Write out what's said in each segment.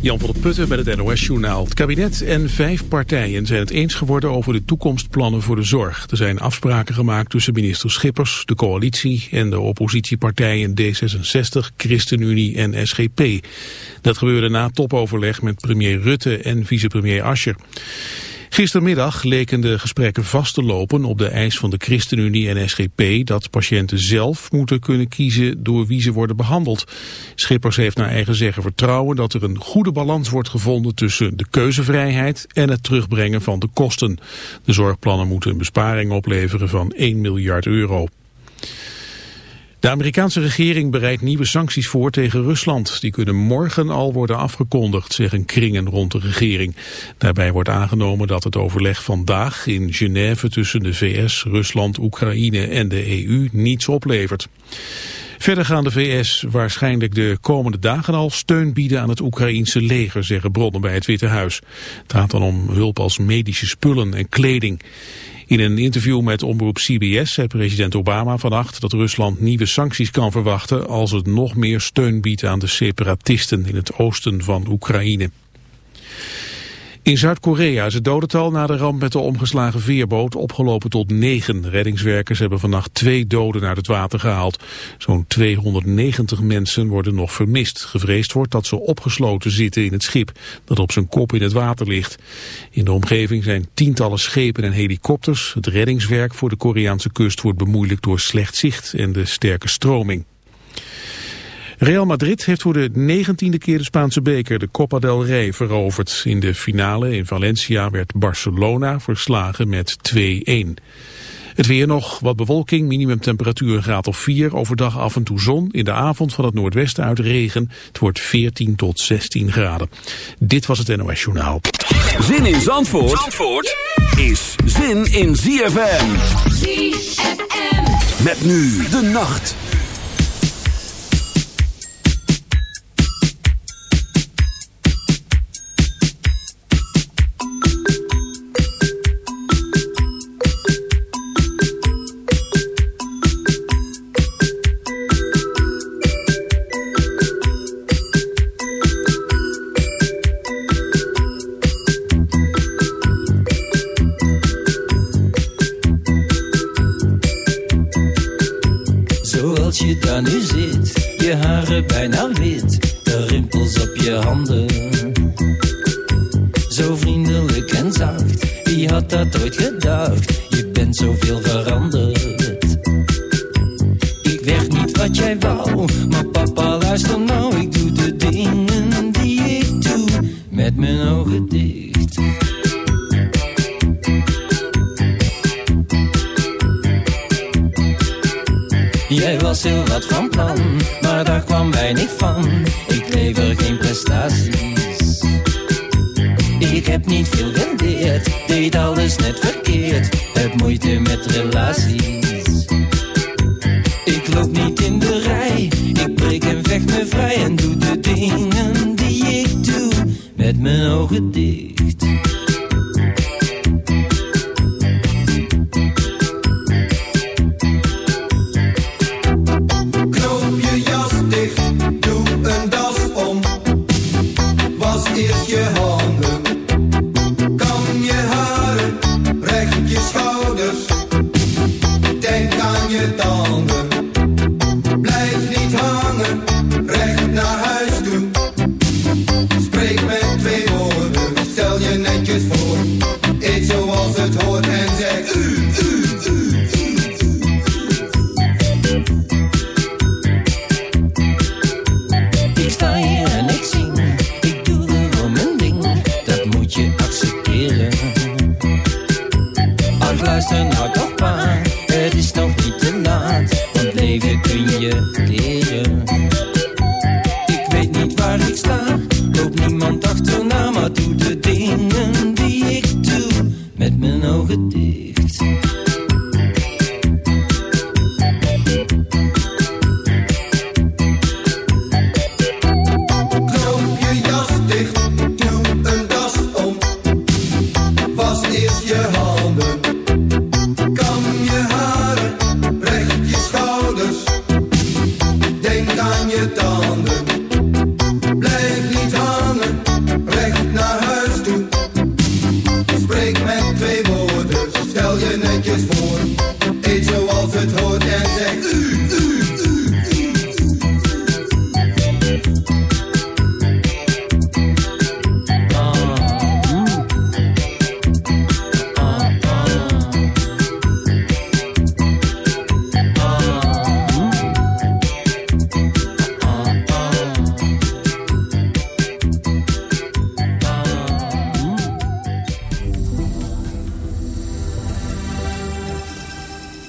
Jan van der Putten met het NOS-journaal. Het kabinet en vijf partijen zijn het eens geworden over de toekomstplannen voor de zorg. Er zijn afspraken gemaakt tussen minister Schippers, de coalitie en de oppositiepartijen D66, ChristenUnie en SGP. Dat gebeurde na topoverleg met premier Rutte en vicepremier Ascher. Gistermiddag leken de gesprekken vast te lopen op de eis van de ChristenUnie en SGP dat patiënten zelf moeten kunnen kiezen door wie ze worden behandeld. Schippers heeft naar eigen zeggen vertrouwen dat er een goede balans wordt gevonden tussen de keuzevrijheid en het terugbrengen van de kosten. De zorgplannen moeten een besparing opleveren van 1 miljard euro. De Amerikaanse regering bereidt nieuwe sancties voor tegen Rusland. Die kunnen morgen al worden afgekondigd, zeggen kringen rond de regering. Daarbij wordt aangenomen dat het overleg vandaag in Genève tussen de VS, Rusland, Oekraïne en de EU niets oplevert. Verder gaan de VS waarschijnlijk de komende dagen al steun bieden aan het Oekraïense leger, zeggen bronnen bij het Witte Huis. Het gaat dan om hulp als medische spullen en kleding. In een interview met omroep CBS zei president Obama vannacht dat Rusland nieuwe sancties kan verwachten als het nog meer steun biedt aan de separatisten in het oosten van Oekraïne. In Zuid-Korea is het dodental na de ramp met de omgeslagen veerboot opgelopen tot negen. Reddingswerkers hebben vannacht twee doden uit het water gehaald. Zo'n 290 mensen worden nog vermist. Gevreesd wordt dat ze opgesloten zitten in het schip dat op zijn kop in het water ligt. In de omgeving zijn tientallen schepen en helikopters. Het reddingswerk voor de Koreaanse kust wordt bemoeilijkt door slecht zicht en de sterke stroming. Real Madrid heeft voor de negentiende keer de Spaanse beker, de Copa del Rey, veroverd. In de finale in Valencia werd Barcelona verslagen met 2-1. Het weer nog, wat bewolking, minimumtemperatuur een graad of 4, overdag af en toe zon, in de avond van het noordwesten uit regen. Het wordt 14 tot 16 graden. Dit was het NOS Journaal. Zin in Zandvoort, Zandvoort is zin in ZFM. ZFM. Met nu de nacht.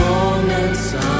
moments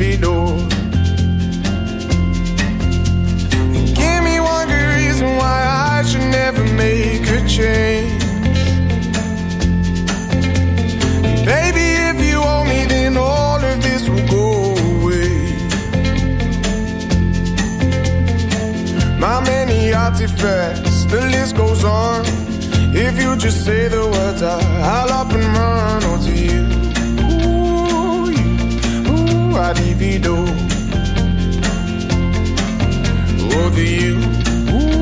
it all. Give me one good reason why I should never make a change. Baby, if you owe me, then all of this will go away. My many artifacts, the list goes on. If you just say the words, I'll up ooh, I'd divido. Over oh, you, ooh,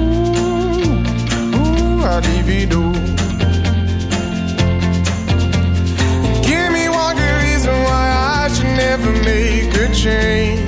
ooh, I'd divido. Give me one good reason why I should never make a change.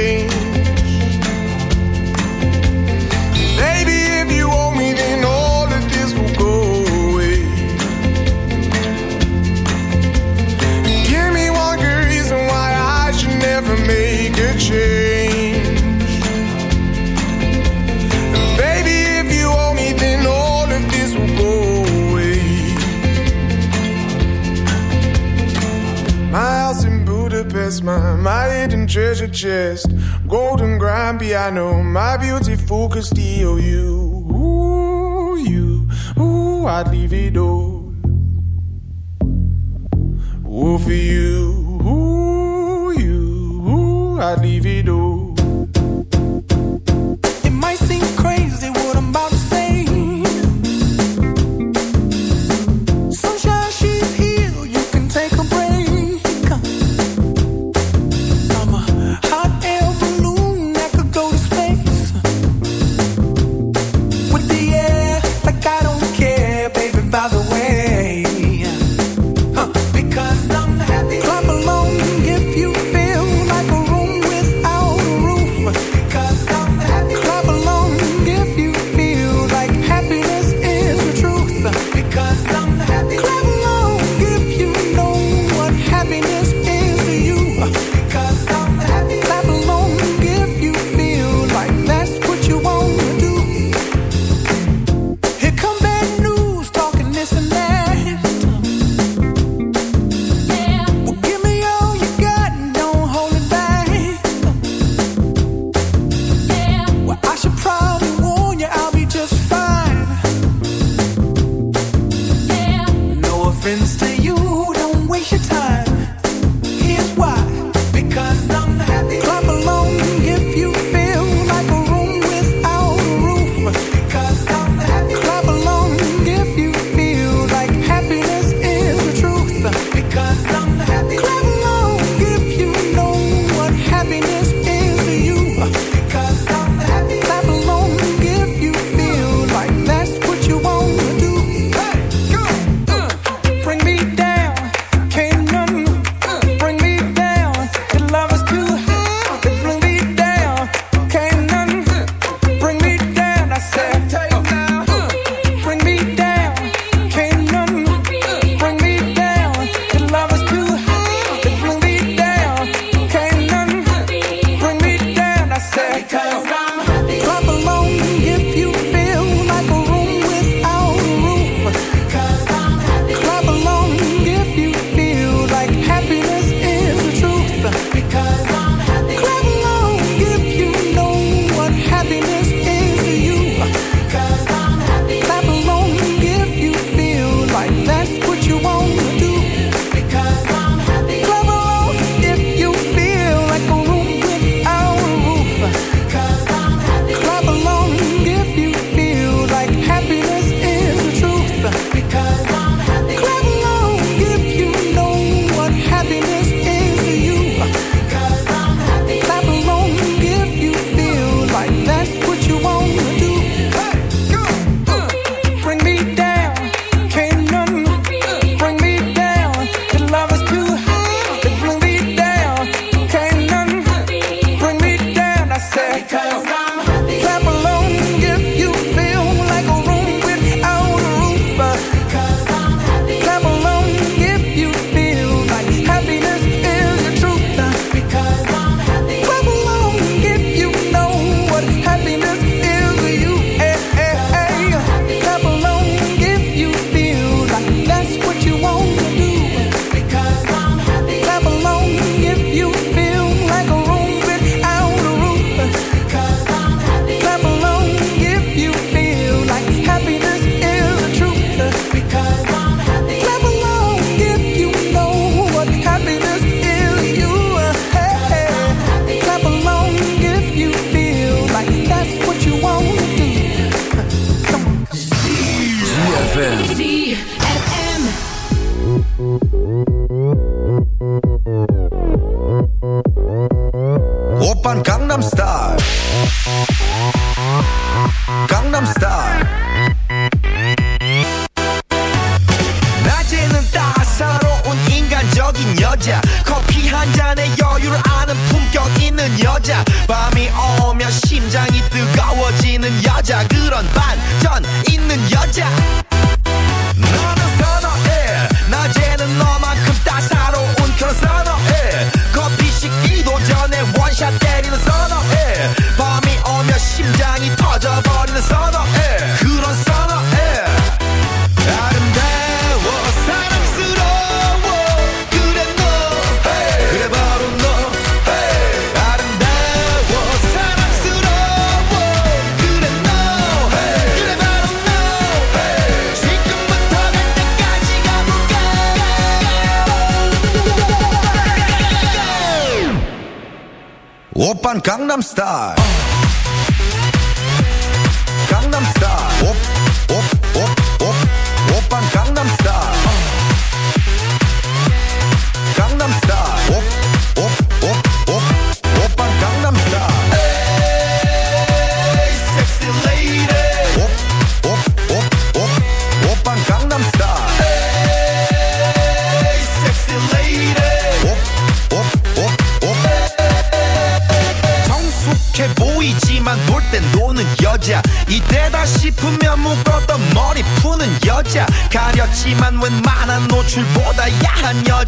past my, my hidden treasure chest. Golden grand piano, my beautiful steal You, ooh, you, ooh, I'd leave it all. Ooh, for you, ooh, you, ooh, I'd leave it all.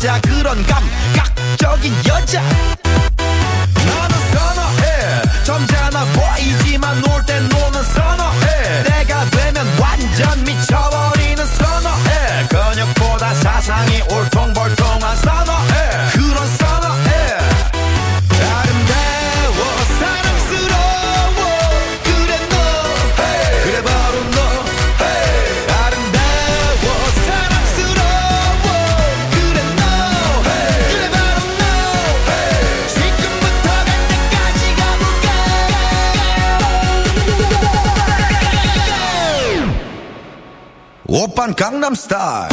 여자 그런 감각적인 여자. star.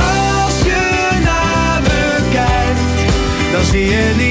see any